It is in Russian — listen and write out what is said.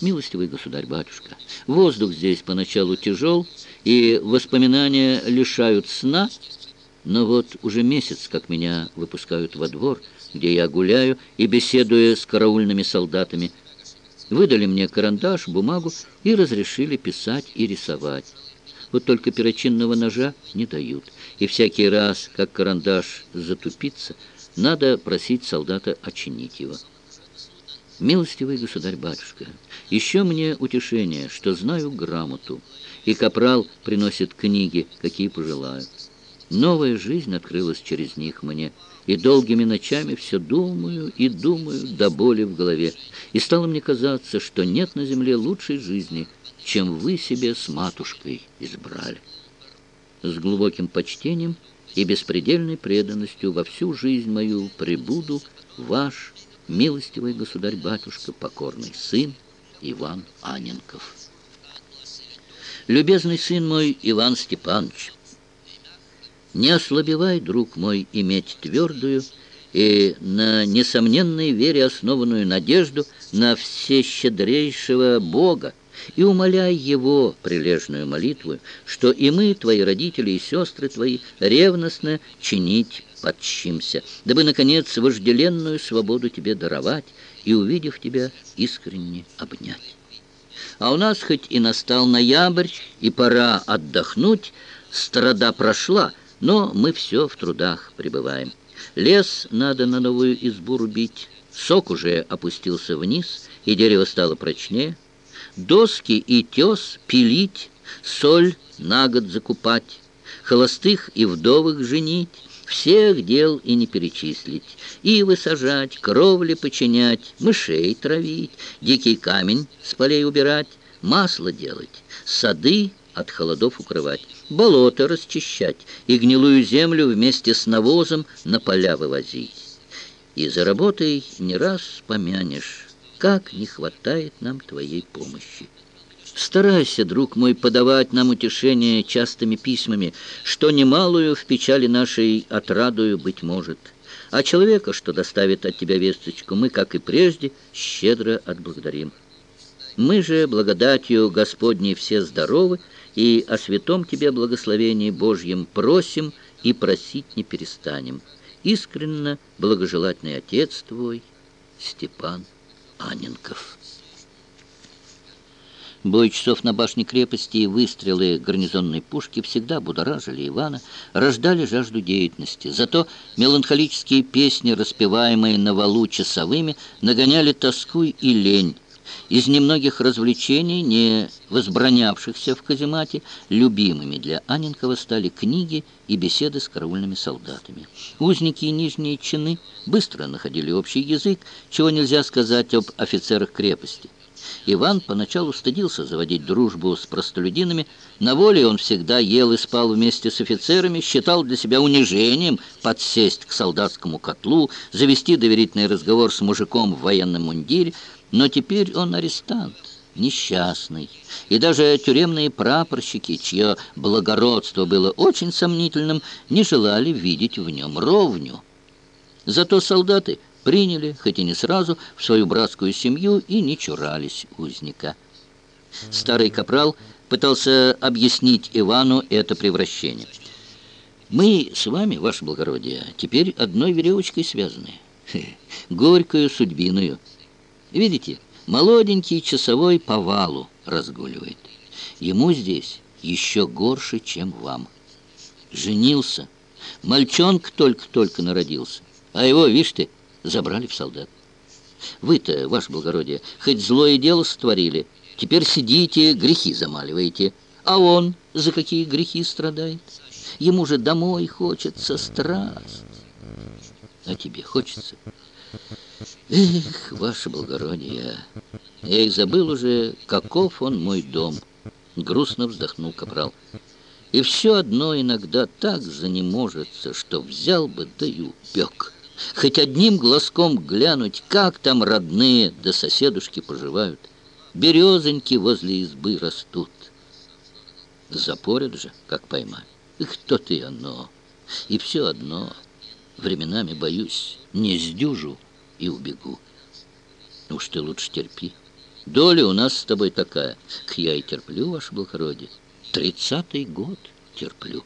Милостивый государь-батюшка, воздух здесь поначалу тяжел, и воспоминания лишают сна, но вот уже месяц, как меня выпускают во двор, где я гуляю и, беседуя с караульными солдатами, выдали мне карандаш, бумагу и разрешили писать и рисовать. Вот только перочинного ножа не дают, и всякий раз, как карандаш затупится, надо просить солдата очинить его. Милостивый государь-батюшка, еще мне утешение, что знаю грамоту, и капрал приносит книги, какие пожелаю. Новая жизнь открылась через них мне, и долгими ночами все думаю и думаю до боли в голове. И стало мне казаться, что нет на земле лучшей жизни, чем вы себе с матушкой избрали. С глубоким почтением и беспредельной преданностью во всю жизнь мою пребуду ваш милостивый государь-батюшка, покорный сын Иван Аненков. Любезный сын мой Иван Степанович, не ослабевай, друг мой, иметь твердую и на несомненной вере основанную надежду на всещедрейшего Бога, и умоляй Его прилежную молитву, что и мы, твои родители и сестры твои, ревностно чинить подчимся, дабы, наконец, вожделенную свободу тебе даровать и, увидев тебя, искренне обнять. А у нас хоть и настал ноябрь, и пора отдохнуть, страда прошла, но мы все в трудах пребываем. Лес надо на новую избу рубить, сок уже опустился вниз, и дерево стало прочнее, доски и тес пилить, соль на год закупать, холостых и вдовых женить, всех дел и не перечислить, и высажать, кровли починять, мышей травить, дикий камень с полей убирать, масло делать, сады от холодов укрывать, болото расчищать и гнилую землю вместе с навозом на поля вывозить. И за работой не раз помянешь, как не хватает нам твоей помощи. Старайся, друг мой, подавать нам утешение частыми письмами, что немалую в печали нашей отрадую быть может. А человека, что доставит от тебя весточку, мы, как и прежде, щедро отблагодарим. Мы же благодатью Господней все здоровы, и о святом Тебе благословении Божьем просим и просить не перестанем. Искренно благожелательный Отец Твой, Степан Аненков. Бой часов на башне крепости и выстрелы гарнизонной пушки всегда будоражили Ивана, рождали жажду деятельности. Зато меланхолические песни, распеваемые на валу часовыми, нагоняли тоску и лень. Из немногих развлечений, не возбранявшихся в каземате, любимыми для Аненкова стали книги и беседы с караульными солдатами. Узники и нижние чины быстро находили общий язык, чего нельзя сказать об офицерах крепости. Иван поначалу стыдился заводить дружбу с простолюдинами. На воле он всегда ел и спал вместе с офицерами, считал для себя унижением подсесть к солдатскому котлу, завести доверительный разговор с мужиком в военном мундире, но теперь он арестант, несчастный. И даже тюремные прапорщики, чье благородство было очень сомнительным, не желали видеть в нем ровню. Зато солдаты приняли, хоть и не сразу, в свою братскую семью и не чурались узника. Старый капрал пытался объяснить Ивану это превращение. «Мы с вами, ваше благородие, теперь одной веревочкой связаны, горькую судьбиную». Видите, молоденький часовой по валу разгуливает. Ему здесь еще горше, чем вам. Женился. Мальчонка только-только народился. А его, видишь ты, забрали в солдат. Вы-то, ваше благородие, хоть злое дело сотворили, теперь сидите, грехи замаливаете. А он за какие грехи страдает? Ему же домой хочется страсть. А тебе хочется? Эх, ваше благородие, я и забыл уже, каков он мой дом. Грустно вздохнул капрал. И все одно иногда так занеможется, что взял бы да и упек. Хоть одним глазком глянуть, как там родные да соседушки поживают. Березоньки возле избы растут. Запорят же, как поймать. И кто ты оно? И все одно. Временами боюсь, не сдюжу, и убегу. Уж ты лучше терпи. Доля у нас с тобой такая. К я и терплю, ваше благородие. Тридцатый год терплю.